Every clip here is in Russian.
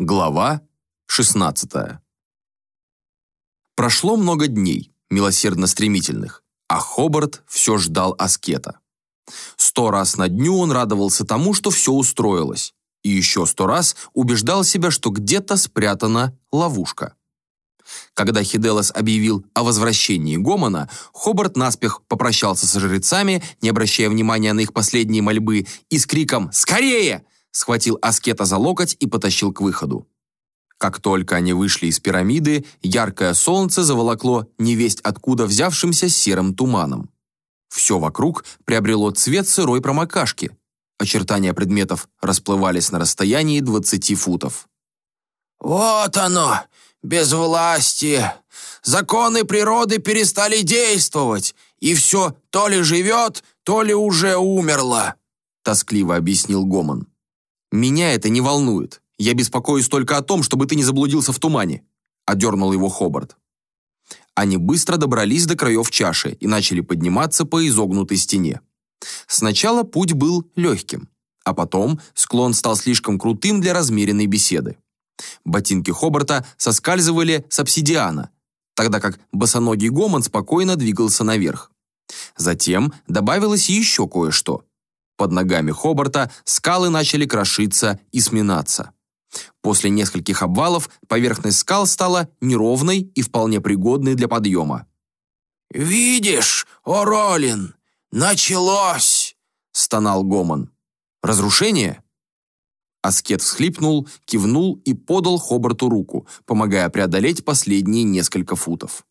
Глава 16 Прошло много дней, милосердно стремительных, а Хобарт все ждал аскета. Сто раз на дню он радовался тому, что все устроилось, и еще сто раз убеждал себя, что где-то спрятана ловушка. Когда Хиделос объявил о возвращении Гомона, Хобарт наспех попрощался со жрецами, не обращая внимания на их последние мольбы, и с криком «Скорее!» Схватил аскета за локоть и потащил к выходу. Как только они вышли из пирамиды, яркое солнце заволокло невесть откуда взявшимся серым туманом. Все вокруг приобрело цвет сырой промокашки. Очертания предметов расплывались на расстоянии 20 футов. «Вот оно, безвластие! Законы природы перестали действовать, и все то ли живет, то ли уже умерло», тоскливо объяснил Гомон. «Меня это не волнует. Я беспокоюсь только о том, чтобы ты не заблудился в тумане», одернул его Хобарт. Они быстро добрались до краев чаши и начали подниматься по изогнутой стене. Сначала путь был легким, а потом склон стал слишком крутым для размеренной беседы. Ботинки Хобарта соскальзывали с обсидиана, тогда как босоногий Гомон спокойно двигался наверх. Затем добавилось еще кое-что. Под ногами Хобарта скалы начали крошиться и сминаться. После нескольких обвалов поверхность скал стала неровной и вполне пригодной для подъема. «Видишь, о Ролин, началось!» — стонал Гомон. «Разрушение?» Аскет всхлипнул, кивнул и подал Хобарту руку, помогая преодолеть последние несколько футов.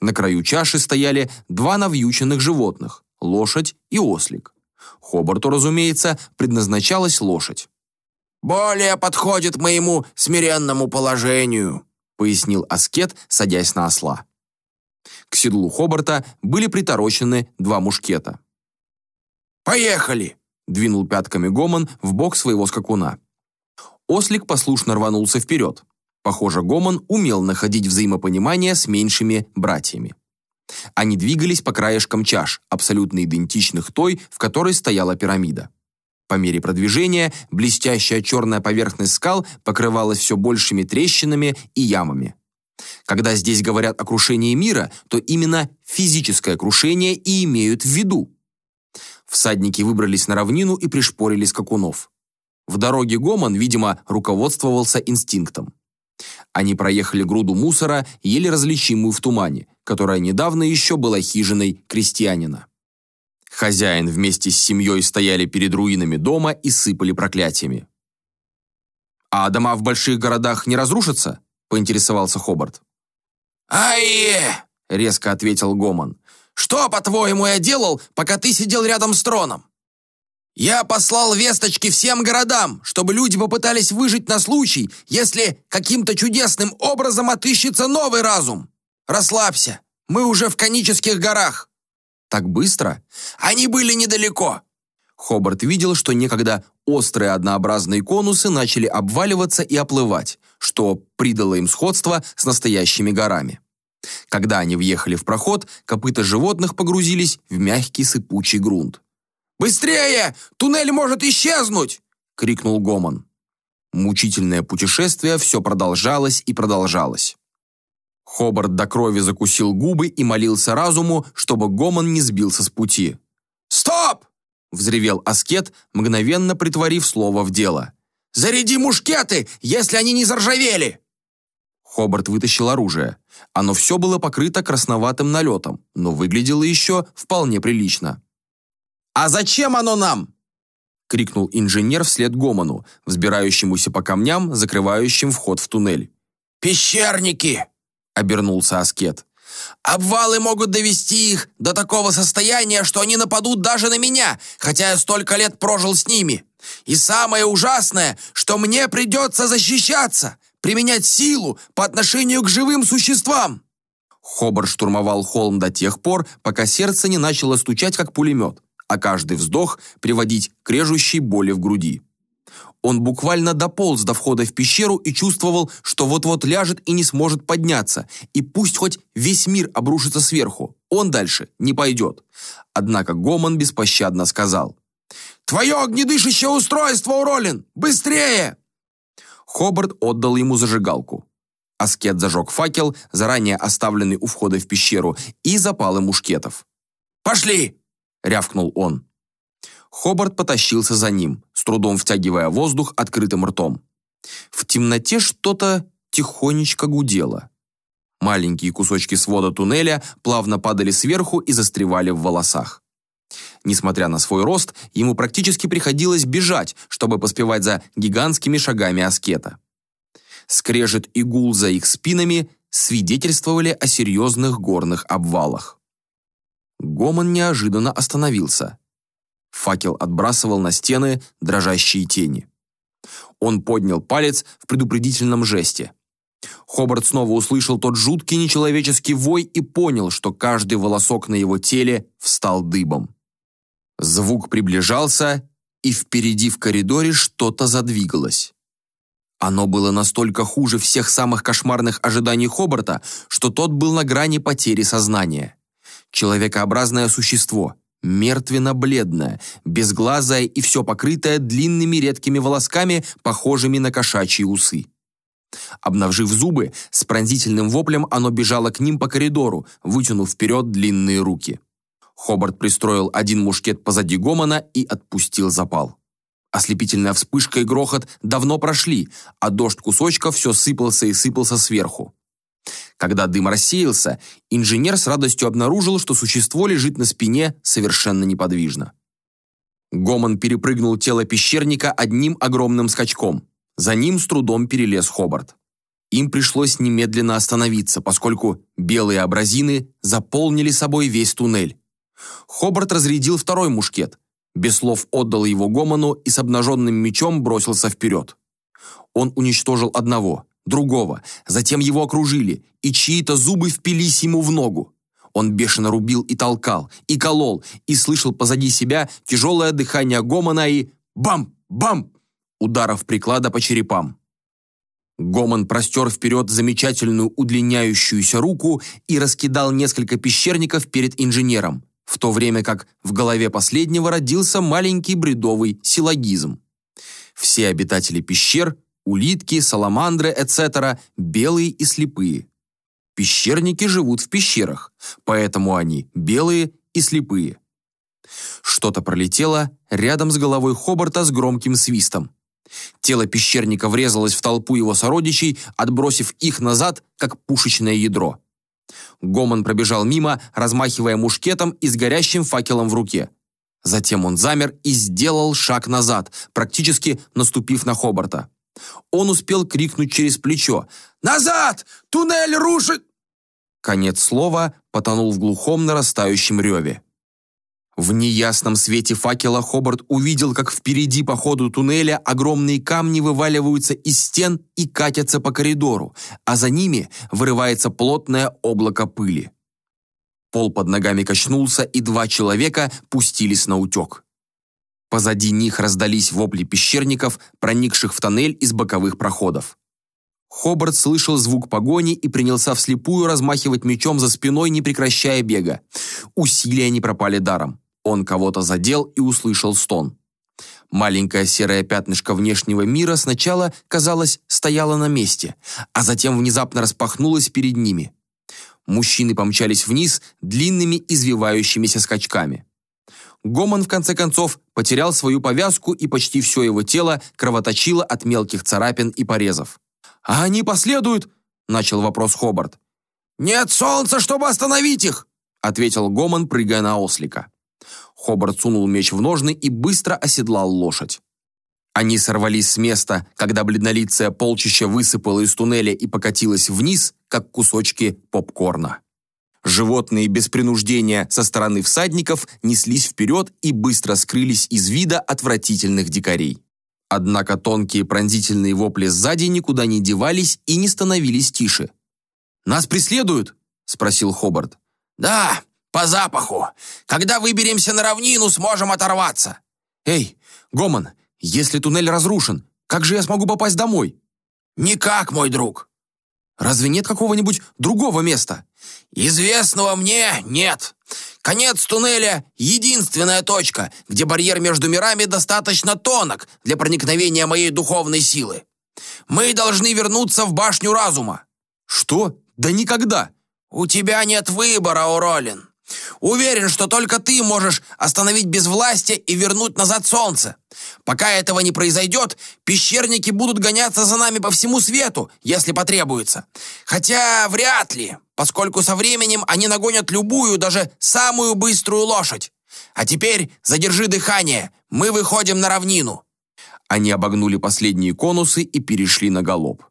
На краю чаши стояли два навьюченных животных – лошадь и ослик. Хобарту, разумеется, предназначалась лошадь. «Более подходит моему смиренному положению», пояснил аскет, садясь на осла. К седлу Хобарта были приторочены два мушкета. «Поехали!» двинул пятками Гомон в бок своего скакуна. Ослик послушно рванулся вперед. Похоже, Гомон умел находить взаимопонимание с меньшими братьями. Они двигались по краешкам чаш, абсолютно идентичных той, в которой стояла пирамида. По мере продвижения блестящая черная поверхность скал покрывалась все большими трещинами и ямами. Когда здесь говорят о крушении мира, то именно физическое крушение и имеют в виду. Всадники выбрались на равнину и пришпорили скакунов. В дороге Гомон, видимо, руководствовался инстинктом. Они проехали груду мусора, еле различимую в тумане, которая недавно еще была хижиной крестьянина. Хозяин вместе с семьей стояли перед руинами дома и сыпали проклятиями. «А дома в больших городах не разрушатся?» – поинтересовался Хобарт. «Ай!» – резко ответил Гомон. Что, по-твоему, я делал, пока ты сидел рядом с троном? Я послал весточки всем городам, чтобы люди попытались выжить на случай, если каким-то чудесным образом отыщется новый разум. Расслабься, мы уже в Конических горах. Так быстро? Они были недалеко. Хобарт видел, что некогда острые однообразные конусы начали обваливаться и оплывать, что придало им сходство с настоящими горами. Когда они въехали в проход, копыта животных погрузились в мягкий сыпучий грунт. «Быстрее! Туннель может исчезнуть!» — крикнул Гомон. Мучительное путешествие все продолжалось и продолжалось. Хобарт до крови закусил губы и молился разуму, чтобы Гомон не сбился с пути. «Стоп!» — взревел Аскет, мгновенно притворив слово в дело. «Заряди мушкеты, если они не заржавели!» Хобарт вытащил оружие. Оно все было покрыто красноватым налетом, но выглядело еще вполне прилично. «А зачем оно нам?» — крикнул инженер вслед Гомону, взбирающемуся по камням, закрывающим вход в туннель. «Пещерники!» — обернулся Аскет. «Обвалы могут довести их до такого состояния, что они нападут даже на меня, хотя я столько лет прожил с ними. И самое ужасное, что мне придется защищаться применять силу по отношению к живым существам!» Хобар штурмовал холм до тех пор, пока сердце не начало стучать, как пулемет, а каждый вздох приводить к режущей боли в груди. Он буквально дополз до входа в пещеру и чувствовал, что вот-вот ляжет и не сможет подняться, и пусть хоть весь мир обрушится сверху, он дальше не пойдет. Однако Гомон беспощадно сказал. «Твое огнедышащее устройство, Уролин! Быстрее!» Хобарт отдал ему зажигалку. Аскет зажег факел, заранее оставленный у входа в пещеру, и запалы мушкетов. «Пошли!» — рявкнул он. Хобарт потащился за ним, с трудом втягивая воздух открытым ртом. В темноте что-то тихонечко гудело. Маленькие кусочки свода туннеля плавно падали сверху и застревали в волосах. Несмотря на свой рост, ему практически приходилось бежать, чтобы поспевать за гигантскими шагами аскета. Скрежет и гул за их спинами свидетельствовали о серьезных горных обвалах. Гомон неожиданно остановился. Факел отбрасывал на стены дрожащие тени. Он поднял палец в предупредительном жесте. Хобарт снова услышал тот жуткий нечеловеческий вой и понял, что каждый волосок на его теле встал дыбом. Звук приближался, и впереди в коридоре что-то задвигалось. Оно было настолько хуже всех самых кошмарных ожиданий Хобарта, что тот был на грани потери сознания. Человекообразное существо, мертвенно-бледное, безглазое и все покрытое длинными редкими волосками, похожими на кошачьи усы. Обнажив зубы, с пронзительным воплем оно бежало к ним по коридору, вытянув вперед длинные руки. Хобарт пристроил один мушкет позади Гомона и отпустил запал. Ослепительная вспышка и грохот давно прошли, а дождь кусочков все сыпался и сыпался сверху. Когда дым рассеялся, инженер с радостью обнаружил, что существо лежит на спине совершенно неподвижно. Гомон перепрыгнул тело пещерника одним огромным скачком. За ним с трудом перелез Хобарт. Им пришлось немедленно остановиться, поскольку белые абразины заполнили собой весь туннель. Хобарт разрядил второй мушкет, без слов отдал его Гомону и с обнаженным мечом бросился вперед. Он уничтожил одного, другого, затем его окружили, и чьи-то зубы впились ему в ногу. Он бешено рубил и толкал, и колол, и слышал позади себя тяжелое дыхание Гомона и «бам! Бам!» ударов приклада по черепам. Гомон простер вперед замечательную удлиняющуюся руку и раскидал несколько пещерников перед инженером, в то время как в голове последнего родился маленький бредовый силлогизм. Все обитатели пещер, улитки, саламандры, etc., белые и слепые. Пещерники живут в пещерах, поэтому они белые и слепые. Что-то пролетело рядом с головой Хобарта с громким свистом. Тело пещерника врезалось в толпу его сородичей, отбросив их назад, как пушечное ядро. Гомон пробежал мимо, размахивая мушкетом и с горящим факелом в руке. Затем он замер и сделал шаг назад, практически наступив на Хобарта. Он успел крикнуть через плечо «Назад! Туннель рушит!» Конец слова потонул в глухом нарастающем реве. В неясном свете факела Хобарт увидел, как впереди по ходу туннеля огромные камни вываливаются из стен и катятся по коридору, а за ними вырывается плотное облако пыли. Пол под ногами качнулся, и два человека пустились на утек. Позади них раздались вопли пещерников, проникших в тоннель из боковых проходов. Хобарт слышал звук погони и принялся вслепую размахивать мечом за спиной, не прекращая бега. Усилия не пропали даром. Он кого-то задел и услышал стон. Маленькое серое пятнышко внешнего мира сначала, казалось, стояло на месте, а затем внезапно распахнулось перед ними. Мужчины помчались вниз длинными извивающимися скачками. Гомон, в конце концов, потерял свою повязку, и почти все его тело кровоточило от мелких царапин и порезов. «А они последуют?» – начал вопрос Хобарт. «Нет солнца, чтобы остановить их!» – ответил Гомон, прыгая на ослика. Хобарт сунул меч в ножны и быстро оседлал лошадь. Они сорвались с места, когда бледнолицая полчища высыпала из туннеля и покатилась вниз, как кусочки попкорна. Животные без принуждения со стороны всадников неслись вперед и быстро скрылись из вида отвратительных дикарей. Однако тонкие пронзительные вопли сзади никуда не девались и не становились тише. «Нас преследуют?» – спросил Хобарт. «Да, по запаху. Когда выберемся на равнину, сможем оторваться». «Эй, Гомон, если туннель разрушен, как же я смогу попасть домой?» «Никак, мой друг». «Разве нет какого-нибудь другого места?» «Известного мне нет. Конец туннеля — единственная точка, где барьер между мирами достаточно тонок для проникновения моей духовной силы. Мы должны вернуться в башню разума». «Что? Да никогда!» «У тебя нет выбора, Уролин. Уверен, что только ты можешь остановить безвластие и вернуть назад солнце. Пока этого не произойдет, пещерники будут гоняться за нами по всему свету, если потребуется. Хотя вряд ли, поскольку со временем они нагонят любую, даже самую быструю лошадь. А теперь задержи дыхание, мы выходим на равнину». Они обогнули последние конусы и перешли на галоп.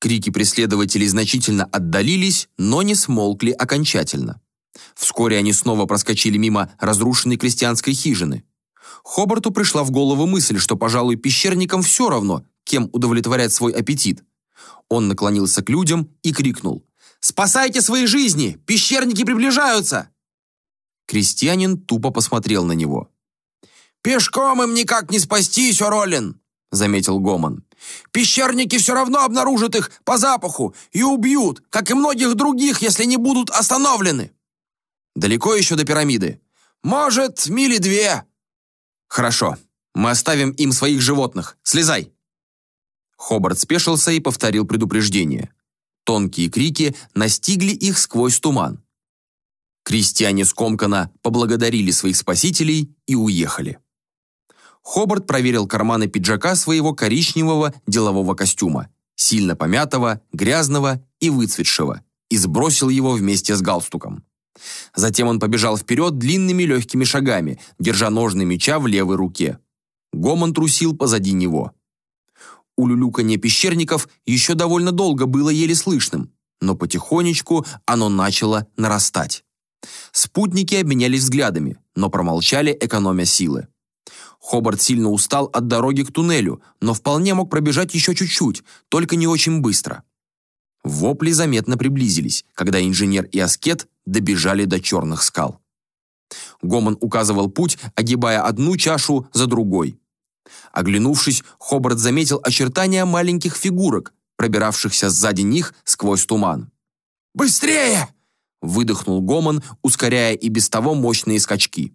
Крики преследователей значительно отдалились, но не смолкли окончательно. Вскоре они снова проскочили мимо разрушенной крестьянской хижины. Хобарту пришла в голову мысль, что, пожалуй, пещерникам все равно, кем удовлетворять свой аппетит. Он наклонился к людям и крикнул. «Спасайте свои жизни! Пещерники приближаются!» Крестьянин тупо посмотрел на него. «Пешком им никак не спастись, Оролин!» — заметил Гомон. «Пещерники все равно обнаружат их по запаху и убьют, как и многих других, если не будут остановлены!» Далеко еще до пирамиды? Может, мили две. Хорошо. Мы оставим им своих животных. Слезай. Хобарт спешился и повторил предупреждение. Тонкие крики настигли их сквозь туман. Крестьяне скомканно поблагодарили своих спасителей и уехали. Хобарт проверил карманы пиджака своего коричневого делового костюма, сильно помятого, грязного и выцветшего, и сбросил его вместе с галстуком. Затем он побежал вперед длинными легкими шагами, держа ножны меча в левой руке. Гомон трусил позади него. Улюлюканье пещерников еще довольно долго было еле слышным, но потихонечку оно начало нарастать. Спутники обменялись взглядами, но промолчали, экономя силы. Хобарт сильно устал от дороги к туннелю, но вполне мог пробежать еще чуть-чуть, только не очень быстро. Вопли заметно приблизились, когда инженер и аскет добежали до черных скал. Гомон указывал путь, огибая одну чашу за другой. Оглянувшись, Хобарт заметил очертания маленьких фигурок, пробиравшихся сзади них сквозь туман. «Быстрее!» – выдохнул Гомон, ускоряя и без того мощные скачки.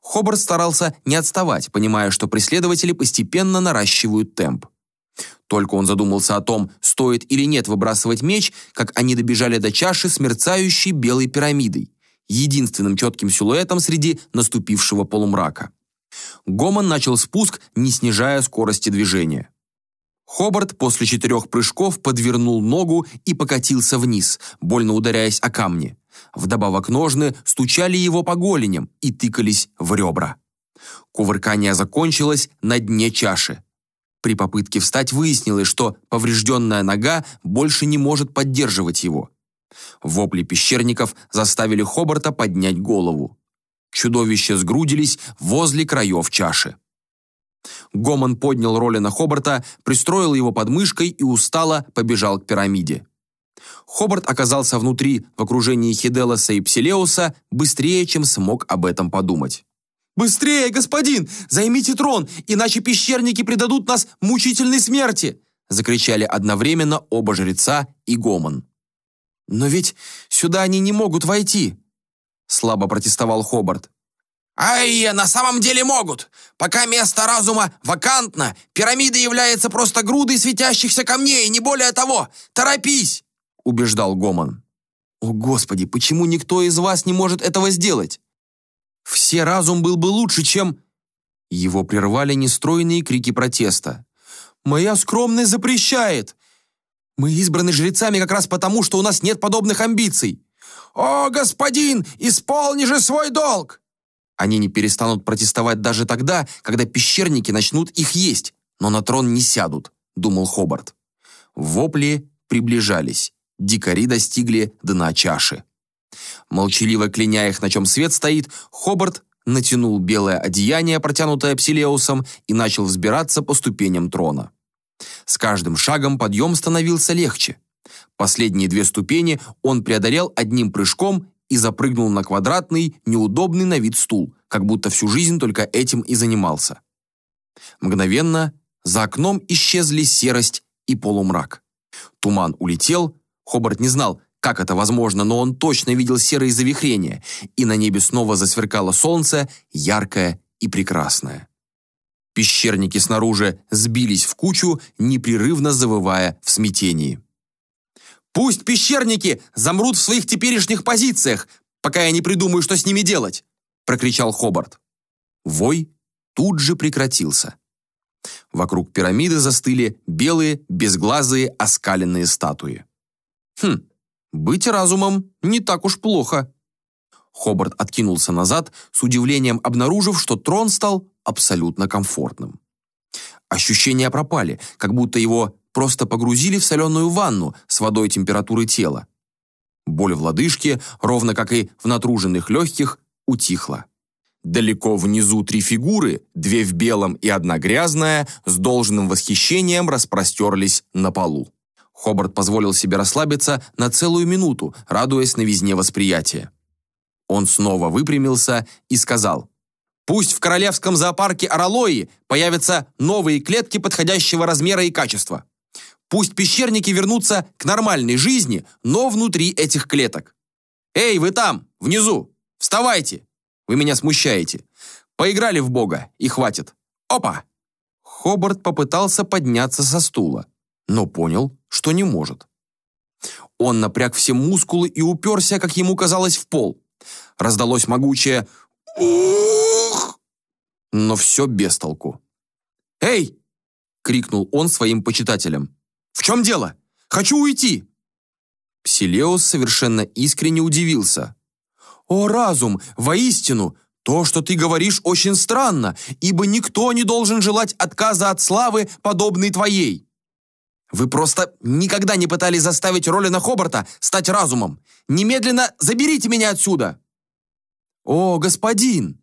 Хобарт старался не отставать, понимая, что преследователи постепенно наращивают темп. Только он задумался о том, стоит или нет выбрасывать меч, как они добежали до чаши с мерцающей белой пирамидой, единственным четким силуэтом среди наступившего полумрака. Гомон начал спуск, не снижая скорости движения. Хобарт после четырех прыжков подвернул ногу и покатился вниз, больно ударяясь о камни. Вдобавок ножны стучали его по голеням и тыкались в ребра. Кувыркание закончилось на дне чаши. При попытке встать выяснилось, что поврежденная нога больше не может поддерживать его. Вопли пещерников заставили Хобарта поднять голову. Чудовища сгрудились возле краев чаши. Гомон поднял Ролина Хобарта, пристроил его под мышкой и устало побежал к пирамиде. Хобарт оказался внутри, в окружении Хиделоса и Псилеуса, быстрее, чем смог об этом подумать. «Быстрее, господин! Займите трон, иначе пещерники предадут нас мучительной смерти!» закричали одновременно оба жреца и Гомон. «Но ведь сюда они не могут войти!» слабо протестовал Хобарт. «Ай, на самом деле могут! Пока место разума вакантно, пирамида является просто грудой светящихся камней, не более того! Торопись!» убеждал Гомон. «О, Господи, почему никто из вас не может этого сделать?» Все разум был бы лучше, чем...» Его прервали нестройные крики протеста. «Моя скромность запрещает! Мы избраны жрецами как раз потому, что у нас нет подобных амбиций!» «О, господин, исполни же свой долг!» Они не перестанут протестовать даже тогда, когда пещерники начнут их есть, но на трон не сядут, думал Хобарт. Вопли приближались. Дикари достигли дна чаши. Молчаливо кляня их, на чем свет стоит, Хобарт натянул белое одеяние, протянутое Псилеусом, и начал взбираться по ступеням трона. С каждым шагом подъем становился легче. Последние две ступени он преодолел одним прыжком и запрыгнул на квадратный, неудобный на вид стул, как будто всю жизнь только этим и занимался. Мгновенно за окном исчезли серость и полумрак. Туман улетел, Хобарт не знал, как это возможно, но он точно видел серые завихрения, и на небе снова засверкало солнце, яркое и прекрасное. Пещерники снаружи сбились в кучу, непрерывно завывая в смятении. «Пусть пещерники замрут в своих теперешних позициях, пока я не придумаю, что с ними делать!» прокричал Хобарт. Вой тут же прекратился. Вокруг пирамиды застыли белые, безглазые, оскаленные статуи. Хм, быть разумом не так уж плохо. Хобарт откинулся назад, с удивлением обнаружив, что трон стал абсолютно комфортным. Ощущения пропали, как будто его просто погрузили в соленую ванну с водой температуры тела. Боль в лодыжке, ровно как и в натруженных легких, утихла. Далеко внизу три фигуры, две в белом и одна грязная, с должным восхищением распростерлись на полу. Хобарт позволил себе расслабиться на целую минуту, радуясь новизне восприятия. Он снова выпрямился и сказал, «Пусть в королевском зоопарке Аралои появятся новые клетки подходящего размера и качества. Пусть пещерники вернутся к нормальной жизни, но внутри этих клеток. Эй, вы там, внизу, вставайте! Вы меня смущаете. Поиграли в бога, и хватит. Опа!» Хобарт попытался подняться со стула, но понял, что не может. Он напряг все мускулы и уперся, как ему казалось, в пол. Раздалось могучее «Ух!», но все без толку. «Эй!» — крикнул он своим почитателям. «В чем дело? Хочу уйти!» Псилеус совершенно искренне удивился. «О, разум, воистину, то, что ты говоришь, очень странно, ибо никто не должен желать отказа от славы, подобной твоей. Вы просто никогда не пытались заставить Ролина Хобарта стать разумом. Немедленно заберите меня отсюда!» «О, господин!»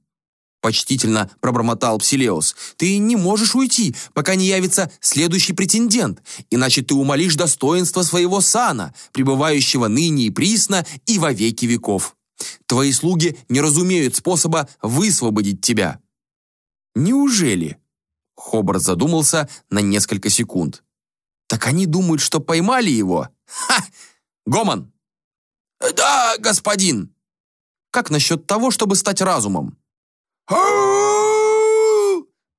Почтительно пробормотал Псилеус. «Ты не можешь уйти, пока не явится следующий претендент, иначе ты умолишь достоинство своего сана, пребывающего ныне и присно и во веки веков. Твои слуги не разумеют способа высвободить тебя». «Неужели?» Хобарт задумался на несколько секунд. «Так они думают, что поймали его? Ха! Гомон!» «Да, господин!» «Как насчет того, чтобы стать разумом?»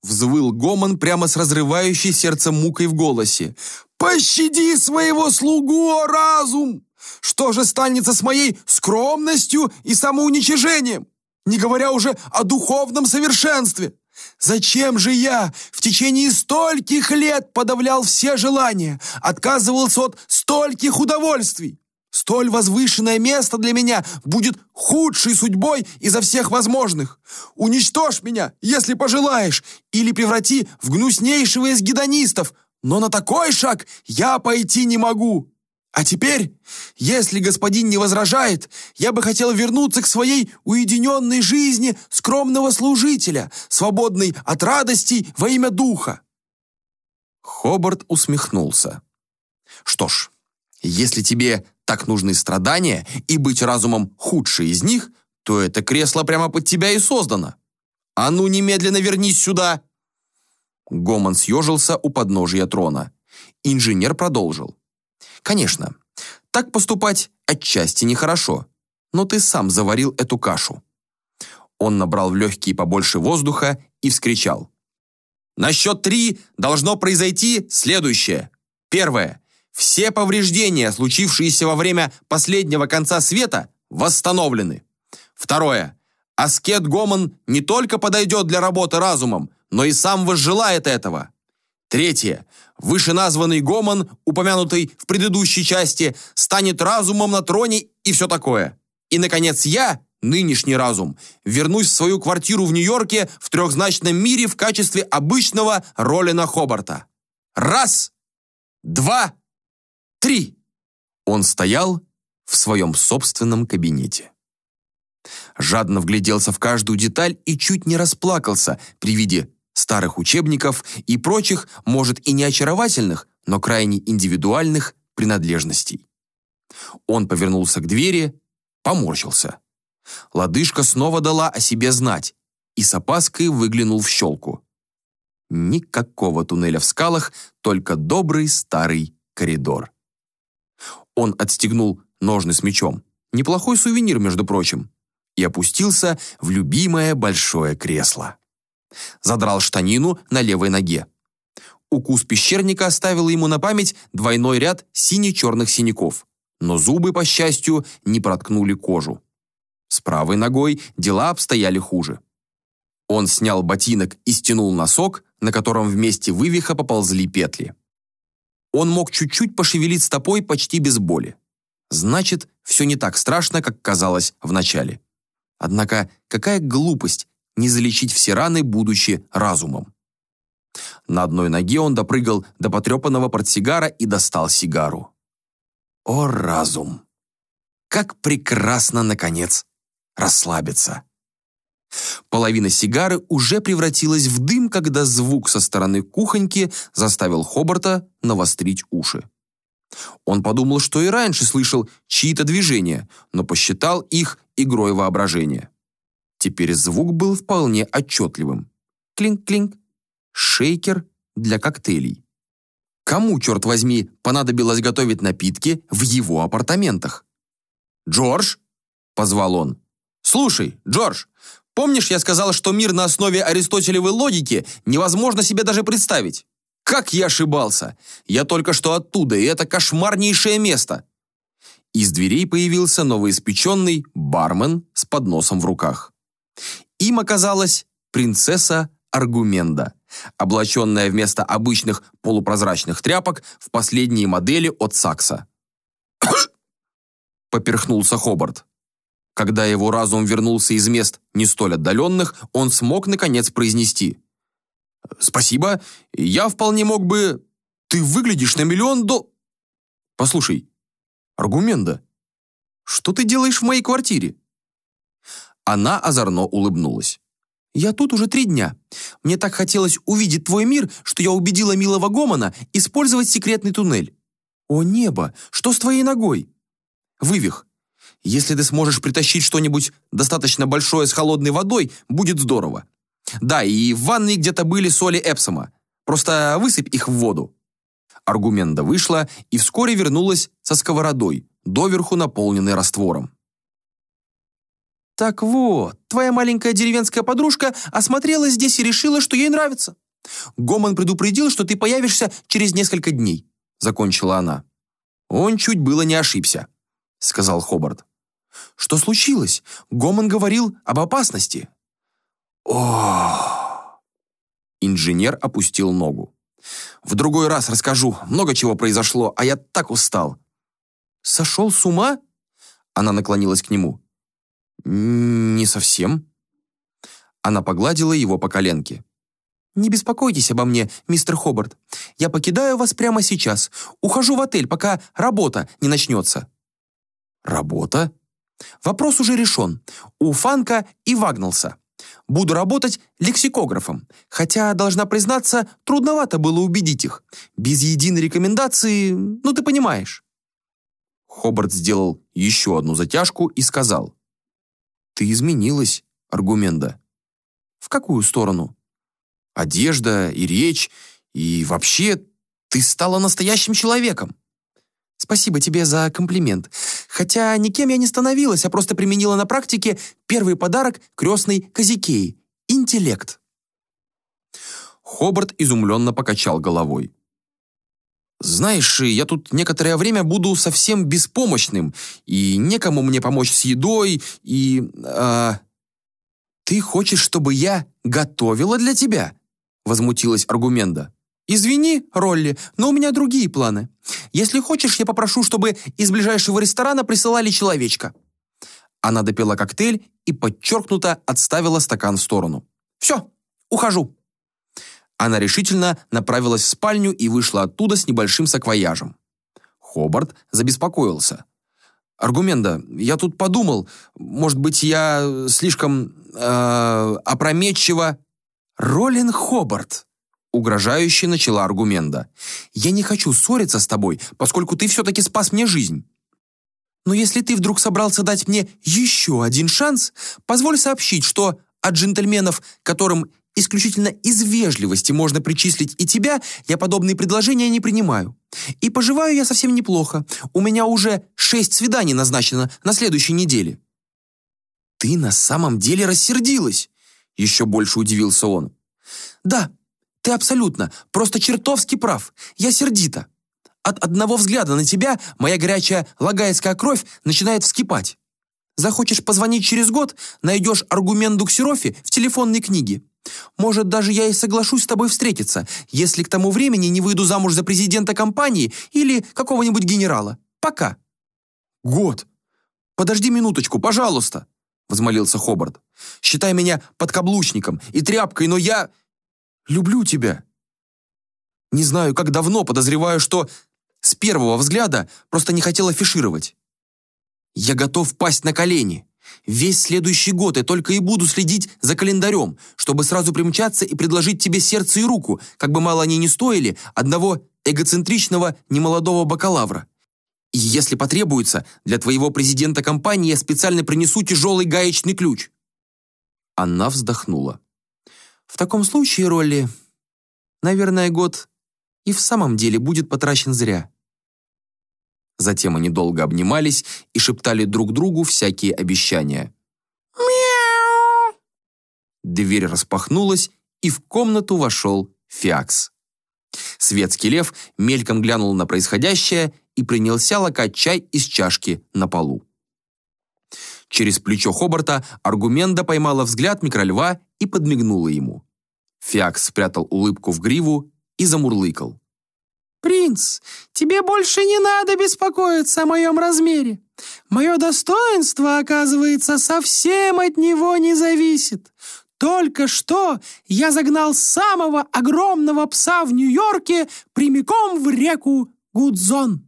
Взвыл Гомон прямо с разрывающей сердце мукой в голосе. «Пощади своего слугу, о разум! Что же станется с моей скромностью и самоуничижением, не говоря уже о духовном совершенстве? Зачем же я в течение стольких лет подавлял все желания, отказывался от стольких удовольствий? Столь возвышенное место для меня будет худшей судьбой изо всех возможных. Уничтожь меня, если пожелаешь, или преврати в гнуснейшего из гедонистов, но на такой шаг я пойти не могу. А теперь, если господин не возражает, я бы хотел вернуться к своей уединенной жизни скромного служителя, свободной от радостей во имя духа». Хобарт усмехнулся. «Что ж, если тебе так нужны страдания и быть разумом худший из них, то это кресло прямо под тебя и создано. А ну, немедленно вернись сюда!» Гомон съежился у подножия трона. Инженер продолжил. «Конечно, так поступать отчасти нехорошо, но ты сам заварил эту кашу». Он набрал в легкие побольше воздуха и вскричал. «На счет три должно произойти следующее. Первое. Все повреждения, случившиеся во время последнего конца света, восстановлены. Второе. Аскет Гомон не только подойдет для работы разумом, но и сам возжелает этого. Третье. Вышеназванный Гомон, упомянутый в предыдущей части, станет разумом на троне и все такое. И, наконец, я, нынешний разум, вернусь в свою квартиру в Нью-Йорке в трехзначном мире в качестве обычного Ролина Хобарта. Раз, два, Три!» Он стоял в своем собственном кабинете. Жадно вгляделся в каждую деталь и чуть не расплакался при виде старых учебников и прочих, может и не очаровательных, но крайне индивидуальных принадлежностей. Он повернулся к двери, поморщился. Лодыжка снова дала о себе знать и с опаской выглянул в щелку. Никакого туннеля в скалах, только добрый старый коридор. Он отстегнул ножны с мечом. Неплохой сувенир, между прочим. И опустился в любимое большое кресло. Задрал штанину на левой ноге. Укус пещерника оставил ему на память двойной ряд сине-черных синяков, но зубы, по счастью, не проткнули кожу. С правой ногой дела обстояли хуже. Он снял ботинок и стянул носок, на котором вместе вывиха поползли петли. Он мог чуть-чуть пошевелить стопой почти без боли. Значит, все не так страшно, как казалось вначале. Однако какая глупость не залечить все раны, будучи разумом. На одной ноге он допрыгал до потрепанного портсигара и достал сигару. О, разум! Как прекрасно, наконец, расслабиться! Половина сигары уже превратилась в дым, когда звук со стороны кухоньки заставил Хобарта навострить уши. Он подумал, что и раньше слышал чьи-то движения, но посчитал их игрой воображения. Теперь звук был вполне отчетливым. Клинк-клинк. Шейкер для коктейлей. Кому, черт возьми, понадобилось готовить напитки в его апартаментах? «Джордж?» – позвал он. «Слушай, Джордж, Помнишь, я сказал, что мир на основе аристотелевой логики невозможно себе даже представить? Как я ошибался! Я только что оттуда, и это кошмарнейшее место!» Из дверей появился новоиспеченный бармен с подносом в руках. Им оказалась принцесса Аргуменда, облаченная вместо обычных полупрозрачных тряпок в последние модели от Сакса. Поперхнулся Хобарт. Когда его разум вернулся из мест не столь отдаленных, он смог, наконец, произнести. «Спасибо, я вполне мог бы... Ты выглядишь на миллион до...» «Послушай, Аргумента, что ты делаешь в моей квартире?» Она озорно улыбнулась. «Я тут уже три дня. Мне так хотелось увидеть твой мир, что я убедила милого Гомона использовать секретный туннель. О небо, что с твоей ногой?» «Вывих, если ты сможешь притащить что-нибудь достаточно большое с холодной водой, будет здорово. Да, и в ванной где-то были соли Эпсома. Просто высыпь их в воду». Аргумента вышла и вскоре вернулась со сковородой, доверху наполненной раствором. «Так вот, твоя маленькая деревенская подружка осмотрела здесь и решила, что ей нравится. Гомон предупредил, что ты появишься через несколько дней», — закончила она. «Он чуть было не ошибся», — сказал Хобарт. Что случилось? Гомон говорил об опасности. О! Инженер опустил ногу. В другой раз расскажу. Много чего произошло, а я так устал. Сошел с ума? Она наклонилась к нему. Не совсем. Она погладила его по коленке. «Не беспокойтесь обо мне, мистер Хобарт. Я покидаю вас прямо сейчас. Ухожу в отель, пока работа не начнется». «Работа?» Вопрос уже решен. У Фанка и Вагнался. Буду работать лексикографом. Хотя, должна признаться, трудновато было убедить их. Без единой рекомендации, ну ты понимаешь. Хобарт сделал еще одну затяжку и сказал. «Ты изменилась, Аргумента». «В какую сторону?» «Одежда и речь, и вообще ты стала настоящим человеком». Спасибо тебе за комплимент. Хотя никем я не становилась, а просто применила на практике первый подарок крестной Казикеи — интеллект. Хобарт изумленно покачал головой. «Знаешь, я тут некоторое время буду совсем беспомощным, и некому мне помочь с едой, и... Э, ты хочешь, чтобы я готовила для тебя?» Возмутилась Аргумента. «Извини, Ролли, но у меня другие планы. Если хочешь, я попрошу, чтобы из ближайшего ресторана присылали человечка». Она допила коктейль и подчеркнуто отставила стакан в сторону. «Все, ухожу». Она решительно направилась в спальню и вышла оттуда с небольшим саквояжем. Хобарт забеспокоился. «Аргумента, я тут подумал, может быть, я слишком э, опрометчиво...» «Роллин Хобарт», Угрожающе начала аргумента. «Я не хочу ссориться с тобой, поскольку ты все-таки спас мне жизнь. Но если ты вдруг собрался дать мне еще один шанс, позволь сообщить, что от джентльменов, которым исключительно из вежливости можно причислить и тебя, я подобные предложения не принимаю. И поживаю я совсем неплохо. У меня уже шесть свиданий назначено на следующей неделе». «Ты на самом деле рассердилась?» Еще больше удивился он. Да, ты абсолютно, просто чертовски прав. Я сердита. От одного взгляда на тебя моя горячая лагайская кровь начинает вскипать. Захочешь позвонить через год, найдешь аргумент Дуксирофи в телефонной книге. Может, даже я и соглашусь с тобой встретиться, если к тому времени не выйду замуж за президента компании или какого-нибудь генерала. Пока». «Год! Подожди минуточку, пожалуйста!» возмолился Хобарт. «Считай меня подкаблучником и тряпкой, но я люблю тебя. Не знаю, как давно, подозреваю, что с первого взгляда просто не хотел афишировать. Я готов пасть на колени. Весь следующий год я только и буду следить за календарем, чтобы сразу примчаться и предложить тебе сердце и руку, как бы мало они ни стоили, одного эгоцентричного немолодого бакалавра. И если потребуется, для твоего президента компании я специально принесу тяжелый гаечный ключ». Она вздохнула. «В таком случае, Ролли, наверное, год и в самом деле будет потрачен зря». Затем они долго обнимались и шептали друг другу всякие обещания. «Мяу!» Дверь распахнулась, и в комнату вошел Фиакс. Светский лев мельком глянул на происходящее и принялся лакать чай из чашки на полу. Через плечо Хобарта Аргумента поймала взгляд микрольва и подмигнула ему. Фиакс спрятал улыбку в гриву и замурлыкал. «Принц, тебе больше не надо беспокоиться о моем размере. Мое достоинство, оказывается, совсем от него не зависит. Только что я загнал самого огромного пса в Нью-Йорке прямиком в реку Гудзон».